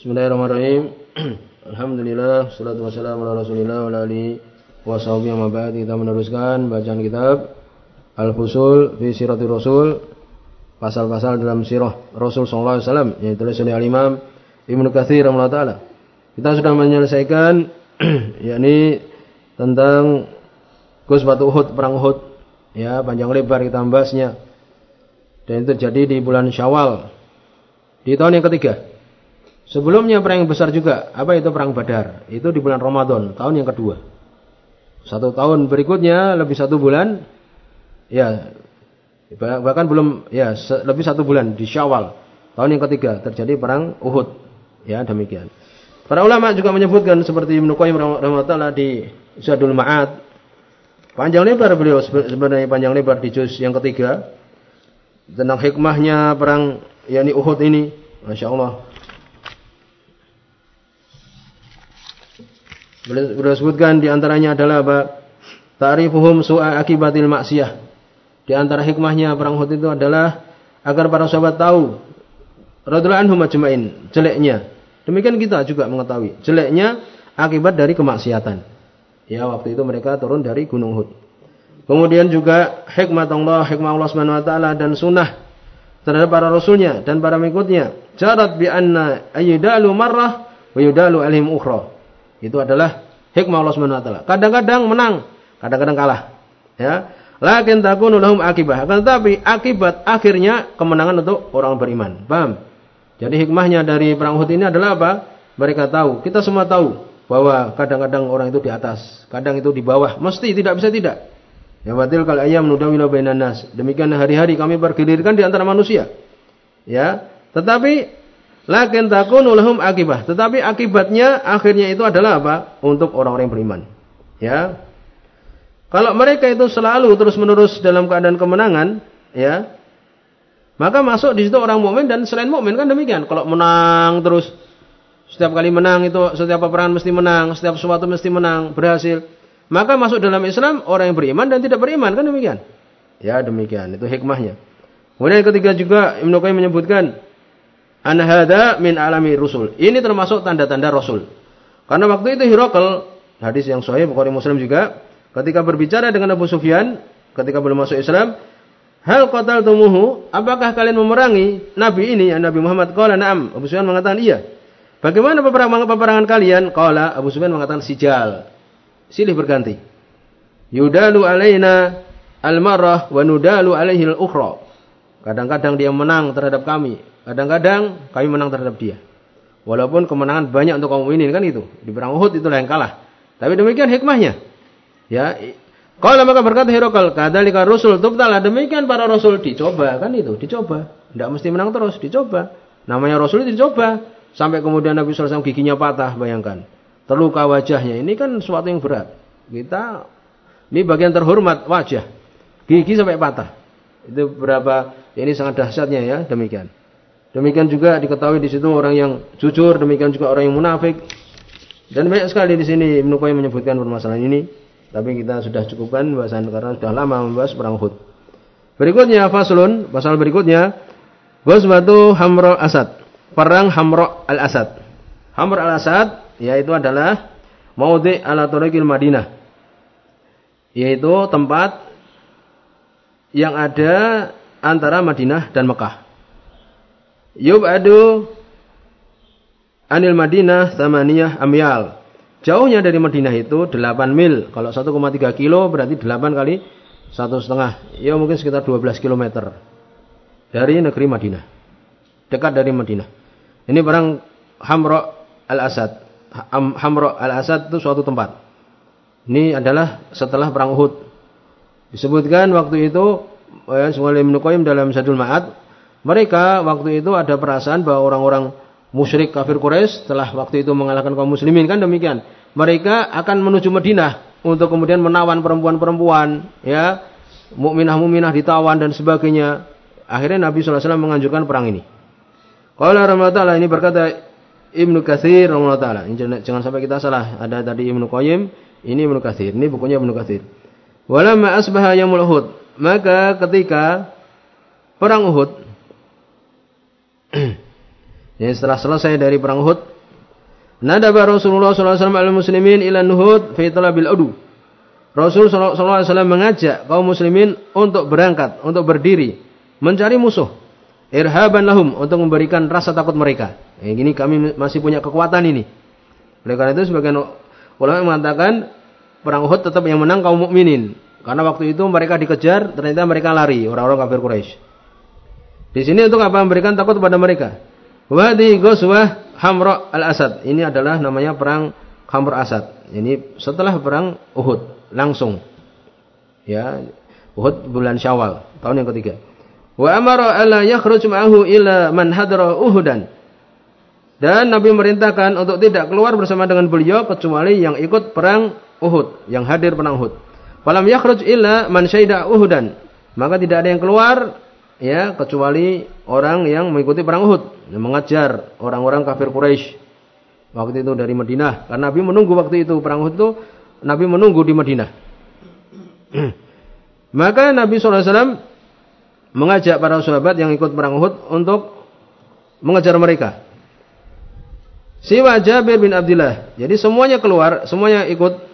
Bismillahirrahmanirrahim. Alhamdulillah, salatu wassalamu ala Rasulillah wa alihi wa sahbihi wa ba'd. Kita meneruskan bacaan kitab Al-Fusul fi Siratul Rasul, pasal-pasal dalam sirah Rasul sallallahu alaihi wasallam yang ditulis oleh Al-Imam Ibnu Katsir rahimahullah. Kita sudah menyelesaikan yakni tentang Ghazwat Uhud, perang Uhud. Ya, panjang lebar kita membahasnya. Dan itu terjadi di bulan Syawal. Di tahun yang ketiga. Sebelumnya perang yang besar juga. Apa itu perang Badar? Itu di bulan Ramadan, tahun yang kedua. Satu tahun berikutnya lebih satu bulan. Ya, bahkan belum ya lebih satu bulan di Syawal tahun yang ketiga terjadi perang Uhud. Ya, demikian. Para ulama juga menyebutkan seperti Ibnu Qayyim rahimahullah di Zadul Ma'ad Panjang lebar beliau sebenarnya panjang lebar di juz yang ketiga tentang hikmahnya perang yakni Uhud ini. Masya Allah. Beliau sebutkan di antaranya adalah apa? Ta'rifuhum su'a akibatil maksiyah. Di antara hikmahnya perang Uhud itu adalah agar para sahabat tahu radhiyallahu anhum ajmain jeleknya. Demikian kita juga mengetahui jeleknya akibat dari kemaksiatan. Ya, waktu itu mereka turun dari Gunung Hud. Kemudian juga hikmah Allah, hikmah Allah Subhanahu wa taala dan sunnah terhadap para rasulnya dan para mengikutnya. Jarat bi anna ayyudalu marrah wa yudalu alaihim ukhra. Itu adalah hikmah Allah Subhanahu wa taala. Kadang-kadang menang, kadang-kadang kalah. Ya. Lakin takunu lahum akibah. Tetapi akibat akhirnya kemenangan untuk orang beriman. Paham? Jadi hikmahnya dari perang Uhud ini adalah apa? Mereka tahu, kita semua tahu bahwa kadang-kadang orang itu di atas, kadang itu di bawah, mesti tidak bisa tidak. Ya batil kalau ayam nudawila bainan nas. Demikian hari-hari kami bergilirkan di antara manusia. Ya, tetapi lakin takunu lahum akibah. Tetapi akibatnya akhirnya itu adalah apa? Untuk orang-orang yang beriman. Ya. Kalau mereka itu selalu terus-menerus dalam keadaan kemenangan, ya, maka masuk di situ orang mukmin dan selain mukmin kan demikian. Kalau menang terus setiap kali menang itu setiap peperangan mesti menang, setiap sesuatu mesti menang, berhasil. Maka masuk dalam Islam orang yang beriman dan tidak beriman kan demikian. Ya demikian, itu hikmahnya. Kemudian ketiga juga Ibnu Qayyim menyebutkan an min alami rusul. Ini termasuk tanda-tanda rasul. Karena waktu itu Hirakal, hadis yang sahih Bukhari Muslim juga, ketika berbicara dengan Abu Sufyan ketika belum masuk Islam, Hal tumuhu, apakah kalian memerangi Nabi ini, ya Nabi Muhammad? Qala na'am. Abu Sufyan mengatakan iya. Bagaimana peperangan, peperangan kalian? Qala Abu Sufyan mengatakan sijal. Silih berganti. Yudalu alaina al-marah wa nudalu alaihi. Kadang-kadang dia menang terhadap kami, kadang-kadang kami menang terhadap dia. Walaupun kemenangan banyak untuk kaum ini kan itu. Di perang Uhud itulah yang kalah. Tapi demikian hikmahnya. Ya, kalau maka berkata Hirokal, kadalika Rasul tubtala demikian para Rasul dicoba kan itu, dicoba. Tidak mesti menang terus, dicoba. Namanya Rasul itu dicoba. Sampai kemudian Nabi SAW giginya patah, bayangkan. Terluka wajahnya. Ini kan sesuatu yang berat. Kita, ini bagian terhormat wajah. Gigi sampai patah. Itu berapa, ini sangat dahsyatnya ya, demikian. Demikian juga diketahui di situ orang yang jujur, demikian juga orang yang munafik. Dan banyak sekali di sini Ibnu Qayyim menyebutkan permasalahan ini. Tapi kita sudah cukupkan bahasan karena sudah lama membahas perang Uhud. Berikutnya faslun, pasal berikutnya Ghazwatu Hamra Asad perang Hamra al-Asad. Hamra al-Asad yaitu adalah maudhi ala tariqil Madinah. Yaitu tempat yang ada antara Madinah dan Mekah. Yub'adu anil Madinah samaniyah amyal. Jauhnya dari Madinah itu 8 mil. Kalau 1,3 kilo berarti 8 kali satu setengah. Ya mungkin sekitar 12 kilometer dari negeri Madinah. Dekat dari Madinah. Ini barang Hamra al-Asad. Hamra al-Asad itu suatu tempat. Ini adalah setelah perang Uhud. Disebutkan waktu itu oleh Ibnu dalam Sadul Ma'ad, mereka waktu itu ada perasaan bahwa orang-orang musyrik kafir Quraisy setelah waktu itu mengalahkan kaum muslimin kan demikian. Mereka akan menuju Madinah untuk kemudian menawan perempuan-perempuan, ya, mukminah-mukminah ditawan dan sebagainya. Akhirnya Nabi SAW menganjurkan perang ini. Qala rahmatullah ini berkata Ibnu Katsir rahmatullah. Jangan sampai kita salah. Ada tadi Ibnu Qayyim, ini Ibnu Katsir. Ini bukunya Ibnu Katsir. Walamma asbaha yaumul. Maka ketika perang Uhud Jadi setelah selesai dari perang Uhud, nadaba Rasulullah SAW al-muslimin ila nuhud fi talabil udu. Rasul SAW mengajak kaum muslimin untuk berangkat, untuk berdiri, mencari musuh. Irhaban lahum, untuk memberikan rasa takut mereka. Yang ini kami masih punya kekuatan ini. Oleh karena itu sebagian ulama mengatakan perang Uhud tetap yang menang kaum mukminin. Karena waktu itu mereka dikejar, ternyata mereka lari, orang-orang kafir Quraisy. Di sini untuk apa? Memberikan takut kepada mereka. Wadi Ghazwah Hamra al-Asad. Ini adalah namanya perang Hamra Asad. Ini setelah perang Uhud langsung. Ya, Uhud bulan Syawal, tahun yang ketiga. Wa amara alla yakhruj ma'ahu ila man hadra Uhudan. Dan Nabi merintahkan untuk tidak keluar bersama dengan beliau kecuali yang ikut perang Uhud, yang hadir perang Uhud. Falam yakhruj illa man syaida Uhudan. Maka tidak ada yang keluar ya kecuali orang yang mengikuti perang Uhud yang mengajar orang-orang kafir Quraisy. Waktu itu dari Madinah. Karena Nabi menunggu waktu itu perang Uhud itu Nabi menunggu di Madinah. Maka Nabi SAW mengajak para sahabat yang ikut perang Uhud untuk mengejar mereka. Siwa Jabir bin Abdullah jadi semuanya keluar semuanya ikut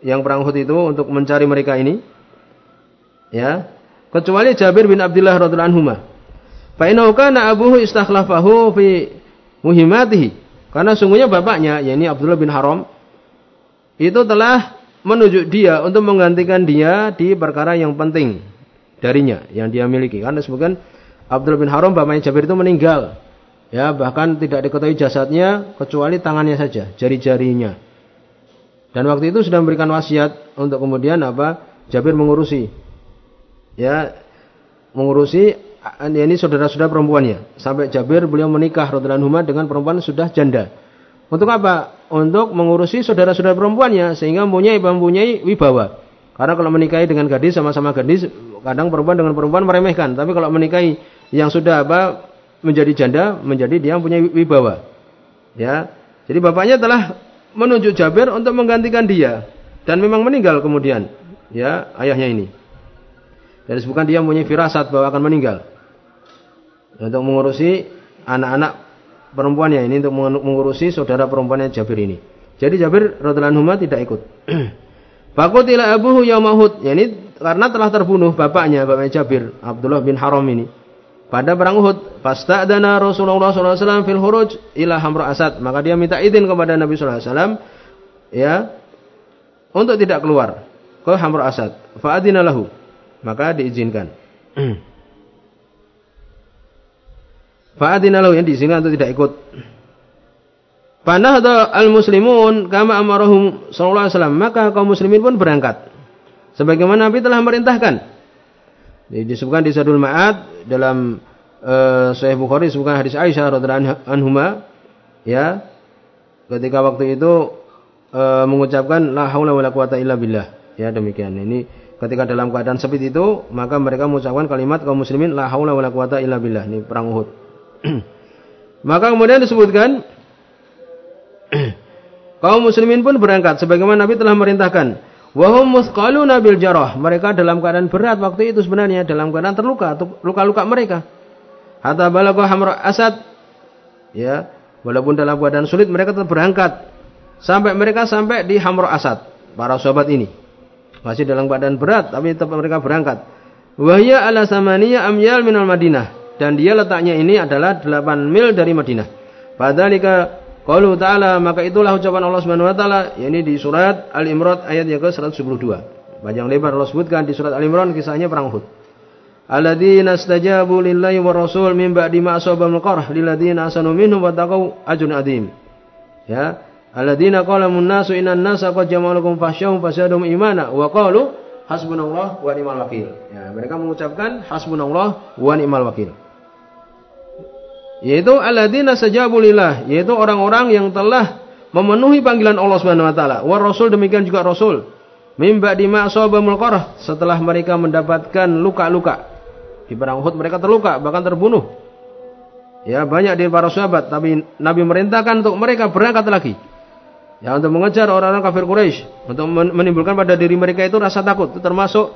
yang perang Uhud itu untuk mencari mereka ini ya kecuali Jabir bin Abdullah radhiyallahu anhu. Fa innahu kana abuhu istakhlafahu fi muhimatihi. Karena sungguhnya bapaknya yakni Abdullah bin Haram itu telah menunjuk dia untuk menggantikan dia di perkara yang penting darinya yang dia miliki. Karena sebagian Abdullah bin Haram bapaknya Jabir itu meninggal. Ya, bahkan tidak diketahui jasadnya kecuali tangannya saja, jari-jarinya. Dan waktu itu sudah memberikan wasiat untuk kemudian apa? Jabir mengurusi ya mengurusi ya ini saudara-saudara perempuannya sampai Jabir beliau menikah radhiyallahu dengan perempuan sudah janda. Untuk apa? Untuk mengurusi saudara-saudara perempuannya sehingga mempunyai mempunyai wibawa. Karena kalau menikahi dengan gadis sama-sama gadis, kadang perempuan dengan perempuan meremehkan. Tapi kalau menikahi yang sudah apa menjadi janda, menjadi dia punya wibawa. Ya. Jadi bapaknya telah menunjuk Jabir untuk menggantikan dia dan memang meninggal kemudian ya ayahnya ini. Dan disebutkan dia mempunyai firasat bahwa akan meninggal. Untuk mengurusi anak-anak perempuannya ini untuk mengurusi saudara perempuannya Jabir ini. Jadi Jabir radhiallahu anhu tidak ikut. Fakutila abuhu yaumahud. Ya ini karena telah terbunuh bapaknya, bapaknya Jabir, Abdullah bin Haram ini. Pada perang Uhud, fasta'dana Rasulullah SAW fil huruj ila Hamra Asad. Maka dia minta izin kepada Nabi SAW ya untuk tidak keluar ke Hamra Asad. Fa'adina lahu maka diizinkan. Fa'adina lahu yang diizinkan untuk tidak ikut. Panahda al-muslimun kama amarahum sallallahu alaihi wasallam. Maka kaum muslimin pun berangkat. Sebagaimana Nabi telah merintahkan. Disebutkan di Sadul Ma'ad dalam uh, Sahih Bukhari disebutkan hadis Aisyah radhiyallahu anhuma ya. Ketika waktu itu uh, mengucapkan la haula wala quwata illa billah. Ya demikian. Ini ketika dalam keadaan seperti itu maka mereka mengucapkan kalimat kaum muslimin la haula wala quwata illa billah. Ini perang Uhud. Maka kemudian disebutkan kaum muslimin pun berangkat sebagaimana Nabi telah merintahkan wahum musqaluna bil jarah. Mereka dalam keadaan berat waktu itu sebenarnya dalam keadaan terluka luka-luka mereka. Hatta balagha hamra asad. Ya walaupun dalam keadaan sulit mereka tetap berangkat. Sampai mereka sampai di hamra asad para sahabat ini. Masih dalam keadaan berat tapi tetap mereka berangkat. Wahya ala samaniya amyal minal Madinah. Dan dia letaknya ini adalah 8 mil dari Madinah. Padahal qalu ta'ala maka itulah ucapan Allah Subhanahu wa taala yakni di surat Al-Imran ayat yang ke-172. Panjang lebar Allah sebutkan di surat Al-Imran kisahnya perang Uhud. Alladzina istajabu lillahi wa rasul min ba'di ma asabahum qarh lilladzina asanu minhum wa taqaw ajrun adzim. Ya, Alladzina qala munnasu innan nasa qad jama'alukum fasyahum fasadum imana wa qalu hasbunallah wa ni'mal wakil. Ya, mereka mengucapkan hasbunallah wa ni'mal wakil. Yaitu alladzina sajabu lillah, yaitu orang-orang yang telah memenuhi panggilan Allah Subhanahu wa taala. Wa rasul demikian juga rasul. Mim ba'di ma asabamul qarah, setelah mereka mendapatkan luka-luka. Di perang Uhud mereka terluka, bahkan terbunuh. Ya, banyak dari para sahabat, tapi Nabi merintahkan untuk mereka berangkat lagi. Ya untuk mengejar orang-orang kafir Quraisy, untuk menimbulkan pada diri mereka itu rasa takut, itu termasuk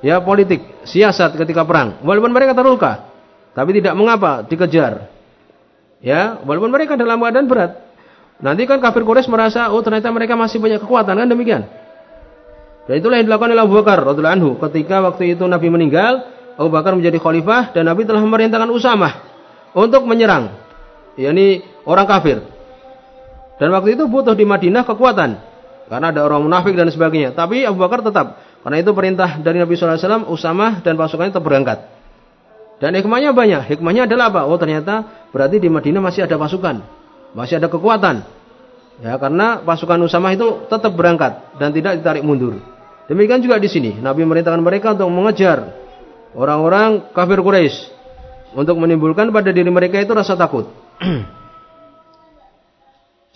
ya politik, siasat ketika perang. Walaupun mereka terluka, tapi tidak mengapa dikejar. Ya, walaupun mereka dalam keadaan berat. Nanti kan kafir Quraisy merasa, oh ternyata mereka masih punya kekuatan kan demikian. Dan itulah yang dilakukan oleh Abu Bakar radhiyallahu anhu ketika waktu itu Nabi meninggal, Abu Bakar menjadi khalifah dan Nabi telah memerintahkan Usamah untuk menyerang yakni orang kafir. Dan waktu itu butuh di Madinah kekuatan karena ada orang munafik dan sebagainya. Tapi Abu Bakar tetap karena itu perintah dari Nabi wasallam Usamah dan pasukannya tetap. Dan hikmahnya banyak. Hikmahnya adalah apa? Oh ternyata berarti di Madinah masih ada pasukan. Masih ada kekuatan. Ya, karena pasukan Usamah itu tetap berangkat dan tidak ditarik mundur. Demikian juga di sini. Nabi merintahkan mereka untuk mengejar orang-orang kafir Quraisy untuk menimbulkan pada diri mereka itu rasa takut.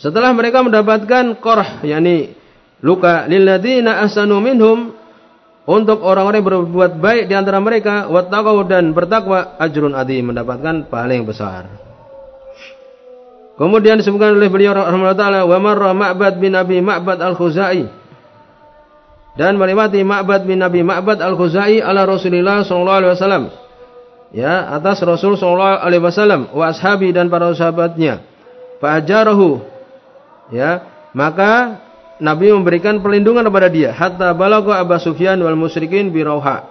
Setelah mereka mendapatkan korh, yakni luka lilladzina ahsanu minhum untuk orang-orang yang berbuat baik di antara mereka wattaqau dan bertakwa ajrun adi mendapatkan pahala yang besar. Kemudian disebutkan oleh beliau rahimahullah taala wa marra Ma'bad bin Abi Ma'bad Al-Khuzai dan melewati Ma'bad bin Nabi Ma'bad Al-Khuzai ala Rasulullah sallallahu alaihi wasallam. Ya, atas Rasul sallallahu alaihi wasallam wa ashabi dan para sahabatnya. Fa ajarahu. Ya, maka Nabi memberikan perlindungan kepada dia hatta balagha Abu Sufyan wal musyrikin bi Rauha.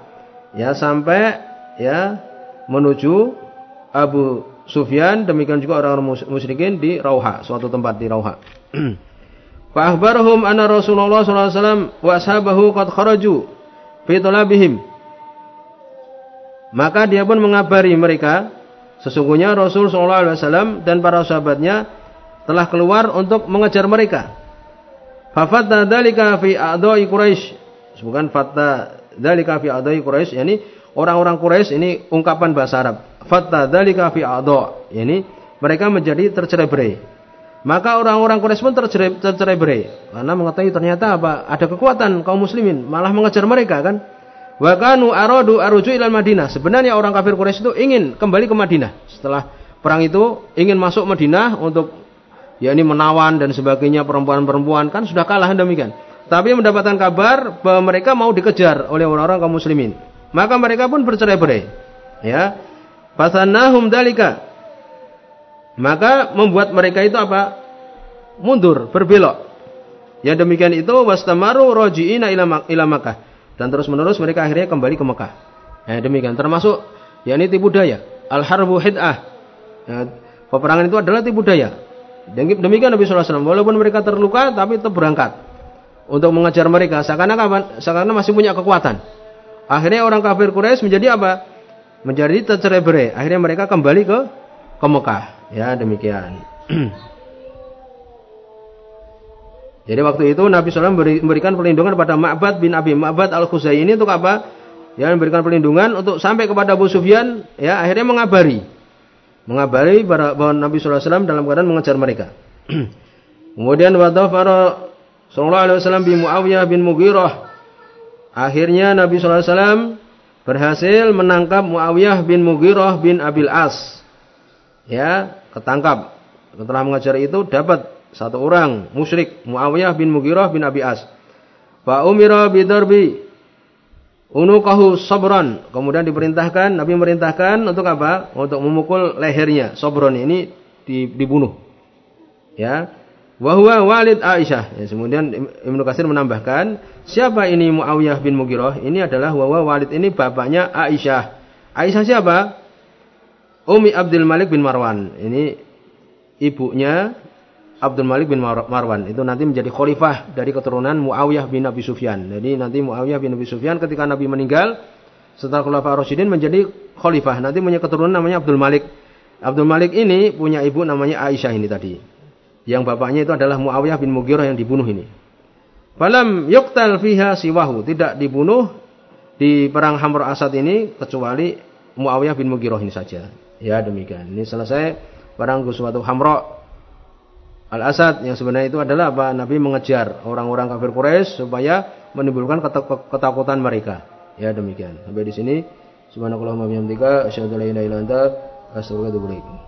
Ya sampai ya menuju Abu Sufyan demikian juga orang-orang musyrikin di Rauha, suatu tempat di Rauha. Fa akhbarahum anna Rasulullah sallallahu alaihi wasallam wa ashabahu qad kharaju fi talabihim. Maka dia pun mengabari mereka sesungguhnya Rasul sallallahu alaihi wasallam dan para sahabatnya telah keluar untuk mengejar mereka. Fafatta dalika fi a'dai Quraisy. Bukan fatta dalika fi a'dai Quraisy, yakni orang-orang Quraisy ini ungkapan bahasa Arab. Fatta dalika fi a'dha, yakni mereka menjadi tercerai-berai. Maka orang-orang Quraisy pun tercerai, tercerai-berai karena mengetahui ternyata apa? Ada kekuatan kaum muslimin malah mengejar mereka kan. Wa kanu aradu aruju ilal Madinah. Sebenarnya orang kafir Quraisy itu ingin kembali ke Madinah. Setelah perang itu ingin masuk Madinah untuk ya ini menawan dan sebagainya perempuan-perempuan kan sudah kalah demikian. Tapi mendapatkan kabar bahwa mereka mau dikejar oleh orang-orang kaum muslimin. Maka mereka pun bercerai-berai. Ya. Fasanahum dalika. Maka membuat mereka itu apa? Mundur, berbelok. Ya demikian itu wastamaru roji'ina ila, Makkah. Dan terus-menerus mereka akhirnya kembali ke Mekah. Ya demikian termasuk ya ini tipu daya. Al-harbu hid'ah. Ya, peperangan itu adalah tipu daya. Demikian Nabi SAW. Walaupun mereka terluka, tapi tetap berangkat untuk mengejar mereka. Seakan-akan seakan masih punya kekuatan. Akhirnya orang kafir Quraisy menjadi apa? Menjadi tercerai-berai. Akhirnya mereka kembali ke ke Mekah. Ya demikian. Jadi waktu itu Nabi SAW memberikan perlindungan kepada Ma'bad bin Abi Ma'bad al-Khuzai ini untuk apa? Ya memberikan perlindungan untuk sampai kepada Abu Sufyan. Ya akhirnya mengabari mengabari bahwa Nabi wasallam dalam keadaan mengejar mereka. Kemudian wadafara sallallahu alaihi wasallam bi Muawiyah bin Mughirah. Akhirnya Nabi wasallam berhasil menangkap Muawiyah bin Mughirah bin Abil As. Ya, ketangkap. Setelah mengejar itu dapat satu orang musyrik Muawiyah bin Mughirah bin Abi As. Fa umira bidarbi unukahu sabron. Kemudian diperintahkan, Nabi merintahkan untuk apa? Untuk memukul lehernya. Sabron ini dibunuh. Ya. Wahwa walid Aisyah. Ya, kemudian Ibnu Katsir menambahkan, siapa ini Muawiyah bin Mughirah? Ini adalah wahwa walid ini bapaknya Aisyah. Aisyah siapa? Umi Abdul Malik bin Marwan. Ini ibunya Abdul Malik bin Marwan itu nanti menjadi khalifah dari keturunan Muawiyah bin Abi Sufyan. Jadi nanti Muawiyah bin Abi Sufyan ketika Nabi meninggal setelah Khalifah Rasyidin menjadi khalifah. Nanti punya keturunan namanya Abdul Malik. Abdul Malik ini punya ibu namanya Aisyah ini tadi. Yang bapaknya itu adalah Muawiyah bin Mughirah yang dibunuh ini. Falam yuqtal fiha siwahu, tidak dibunuh di perang Hamr Asad ini kecuali Muawiyah bin Mughirah ini saja. Ya demikian. Ini selesai perang Ghazwatul Hamra Al-Asad yang sebenarnya itu adalah apa? Nabi mengejar orang-orang kafir Quraisy supaya menimbulkan ketakutan mereka. Ya demikian. Sampai di sini subhanakallahumma wa bihamdika asyhadu an la ilaha illa anta astaghfiruka wa atubu ilaik.